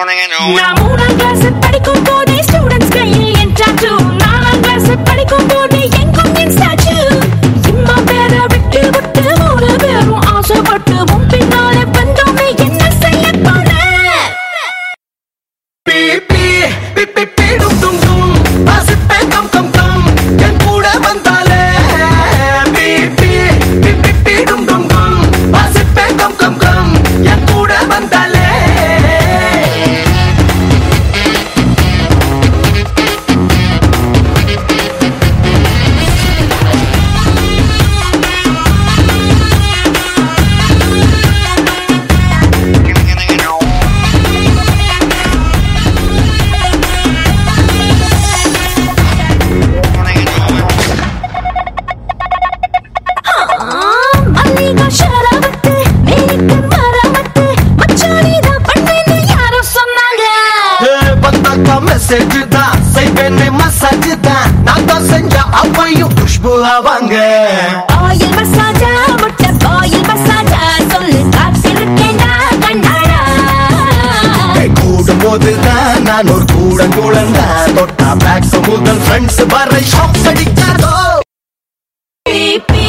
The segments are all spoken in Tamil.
morning and over. Now, தான் செஞ்சேன்னு மசாஜ் தான். நான் தான் செஞ்ச அவ்வையும் குஷ்பு அவங்க ஆயில் மசாஜா முட்டை ஆயில் மசாஜா. சொல்லு காத்திருக்கேனா கண்ணாடா கூடும் போது தான் நான் ஒரு கூட குழந்தா. தொட்டா பேக்ஸ் முதல் ஃப்ரெண்ட்ஸ் வரை ஷாப் அடிக்காதோ பி பி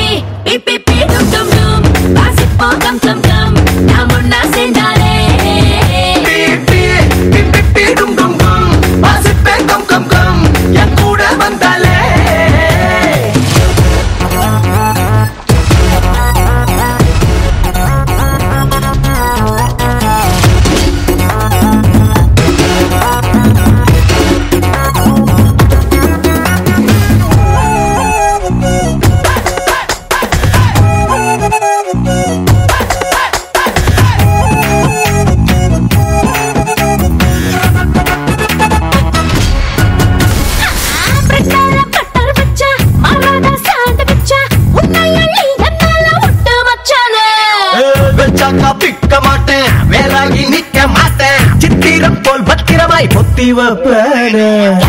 தாங்கி நிக்க மாட்டேன். சித்திரம் போல் பத்திரமாய் பொத்தி வைப்பேன்.